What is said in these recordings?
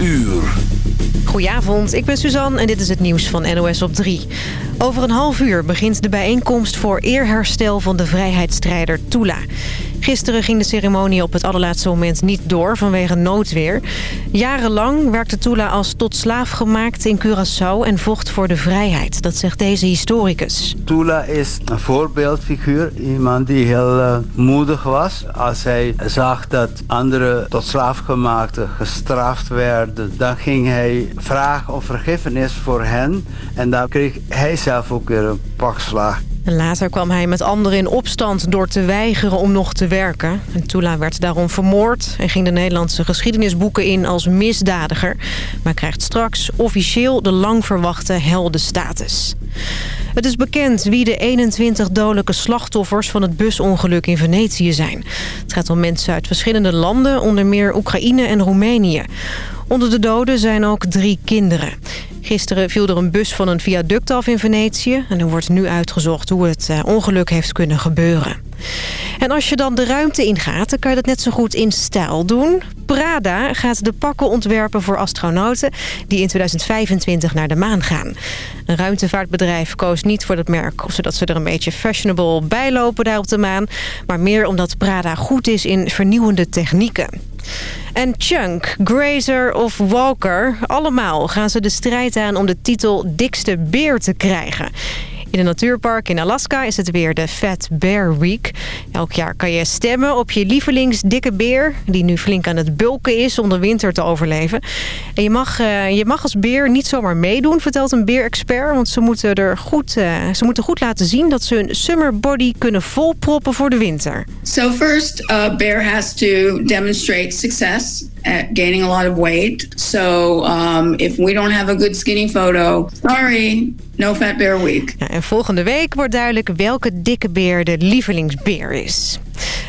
uur. Goedenavond, ik ben Suzanne en dit is het nieuws van NOS op 3. Over een half uur begint de bijeenkomst voor eerherstel van de vrijheidsstrijder Tula. Gisteren ging de ceremonie op het allerlaatste moment niet door vanwege noodweer. Jarenlang werkte Tula als tot slaaf gemaakt in Curaçao en vocht voor de vrijheid. Dat zegt deze historicus. Tula is een voorbeeldfiguur. Iemand die heel uh, moedig was. Als hij zag dat andere tot slaafgemaakten gestraft werden... dan ging hij vragen om vergiffenis voor hen. En daar kreeg hij zelf ook weer een pak slag. Later kwam hij met anderen in opstand door te weigeren om nog te werken. En Tula werd daarom vermoord en ging de Nederlandse geschiedenisboeken in als misdadiger. Maar krijgt straks officieel de lang verwachte heldenstatus. Het is bekend wie de 21 dodelijke slachtoffers van het busongeluk in Venetië zijn. Het gaat om mensen uit verschillende landen, onder meer Oekraïne en Roemenië. Onder de doden zijn ook drie kinderen. Gisteren viel er een bus van een viaduct af in Venetië... en er wordt nu uitgezocht hoe het eh, ongeluk heeft kunnen gebeuren. En als je dan de ruimte ingaat, dan kan je dat net zo goed in stijl doen. Prada gaat de pakken ontwerpen voor astronauten... die in 2025 naar de maan gaan. Een ruimtevaartbedrijf koos niet voor dat merk... zodat ze er een beetje fashionable bijlopen daar op de maan... maar meer omdat Prada goed is in vernieuwende technieken. En Chunk, Grazer of Walker, allemaal gaan ze de strijd aan om de titel dikste beer te krijgen. In een natuurpark in Alaska is het weer de Fat Bear Week. Elk jaar kan je stemmen op je lievelingsdikke beer... die nu flink aan het bulken is om de winter te overleven. En je mag, uh, je mag als beer niet zomaar meedoen, vertelt een beerexpert... want ze moeten, er goed, uh, ze moeten goed laten zien dat ze hun summer body kunnen volproppen voor de winter. So first, a bear has to demonstrate success gaining a lot of weight. So um, if we don't have a good skinny photo, sorry, no fat bear week. Ja, en volgende week wordt duidelijk welke dikke beer de lievelingsbeer is.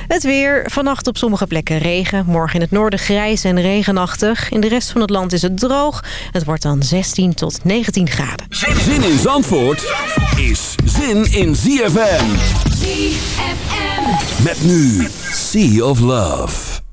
Het weer. Vannacht op sommige plekken regen. Morgen in het noorden grijs en regenachtig. In de rest van het land is het droog. Het wordt dan 16 tot 19 graden. Zin in Zandvoort is zin in ZFM. ZFM. Met nu Sea of Love.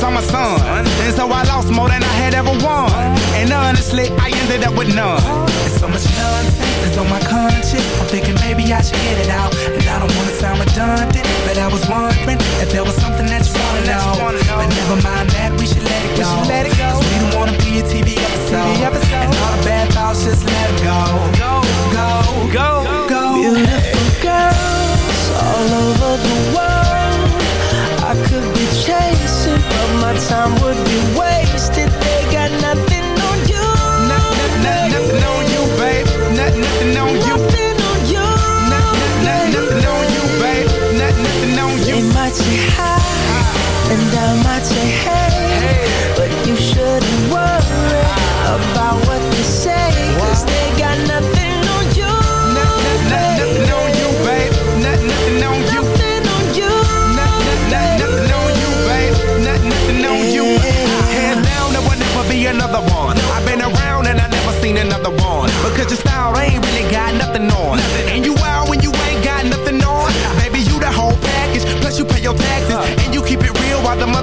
cause I'm a son. And so I lost more than I had ever won. And honestly, I ended up with none. There's so much nonsense is on my conscience. I'm thinking maybe I should get it out. And I don't wanna sound redundant, but I was wondering if there was something that you wanna know. But never mind that, we should let it go. We, let it go. Cause we don't wanna be a TV episode. TV episode. And all the bad thoughts, just let it go. Go, go, go, go. Beautiful girls all over the world I could be chasing, but my time would be wasted. They got nothing on you. Nothing, nothing, on you, babe. Nothing, nothing on you. Nothing on you. Nothing, nothing, on you, babe. Nothing, nothing on you. They might say hi, and I might say hey, but you shouldn't worry about what.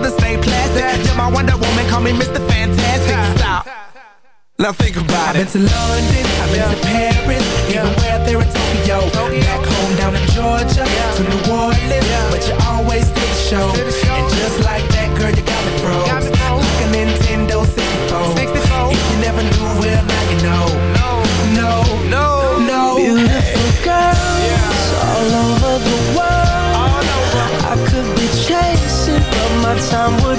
and stay plastic. You're my Wonder Woman, call me Mr. Fantastic. Stop. Now think about it. I've been to London, I've been to Paris, even where there in Tokyo. Back home down in Georgia, to New Orleans, but you always did the show. And just like that, girl, you got me froze. some would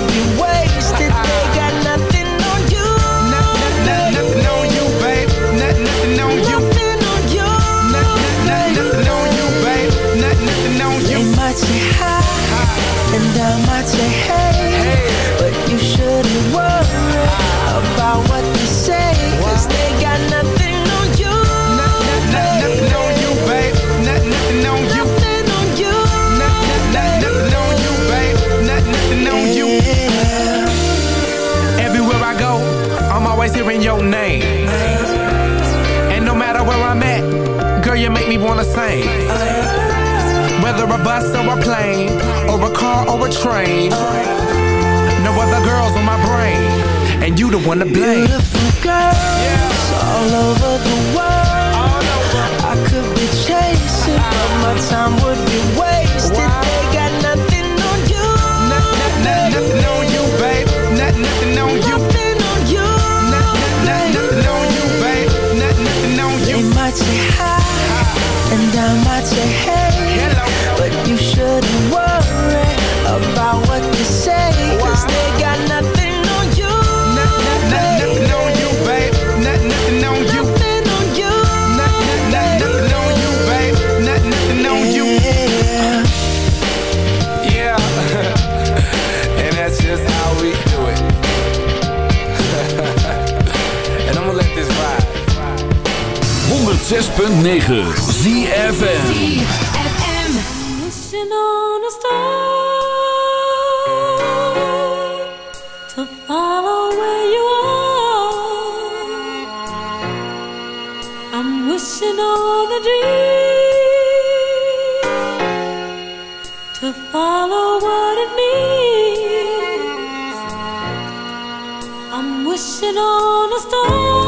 wishing on a star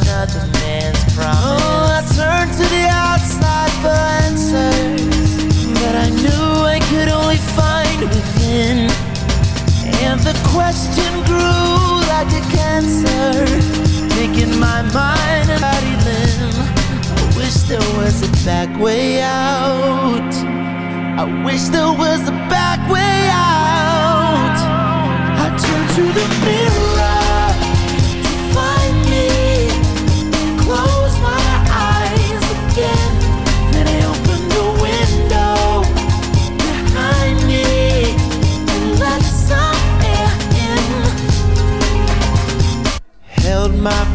Oh, I turned to the outside for answers, but I knew I could only find within. And the question grew like a cancer, making my mind and body limb. I wish there was a back way out. I wish there was a back way out. I turn to the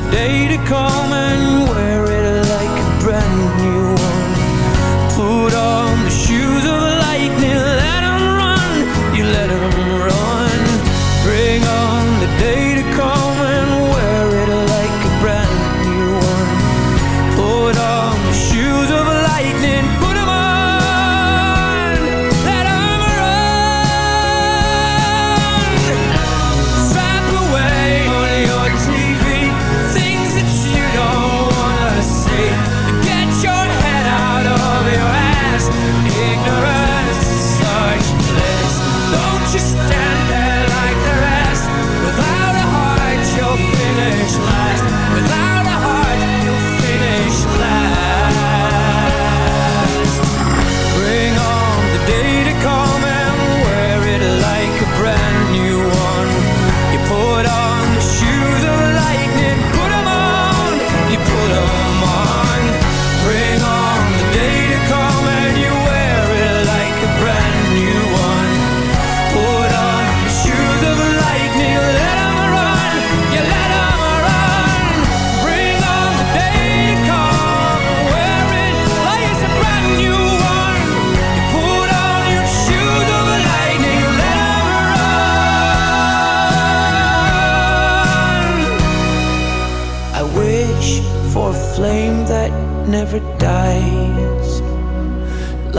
the day to come and wear.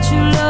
what you love.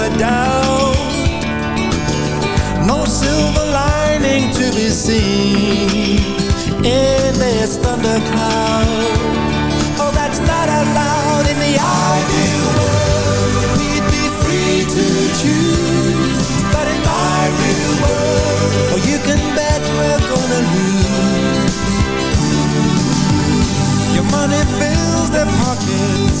Without a doubt. No silver lining to be seen in this thundercloud. Oh, that's not allowed in the ideal world. We'd be free to choose, but in my real world, oh, you can bet we're gonna lose. Your money fills their pockets,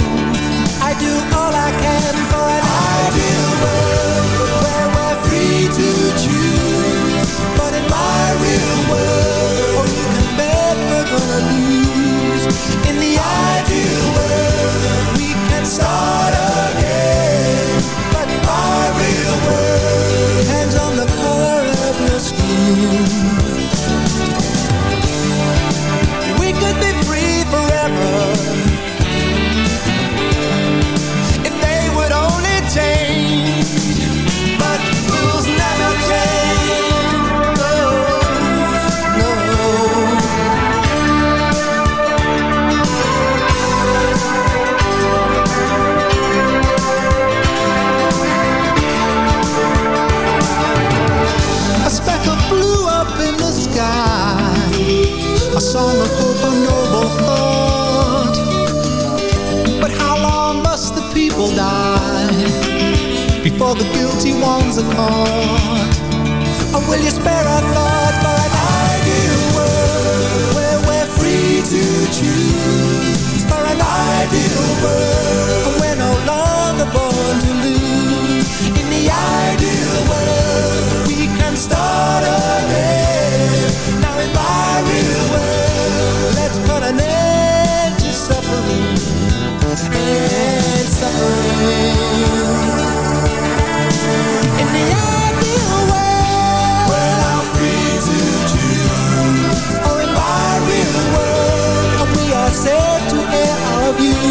start up sky A song of hope, a noble thought But how long must the people die Before the guilty ones are caught? Or will you spare a thought for an ideal world Where we're free to choose? For an ideal world We're no longer born to lose. In the ideal world We can start again in my real world, let's put an end to suffering and suffering. In the ideal world, free to choose. In my real world, we are safe to air our views.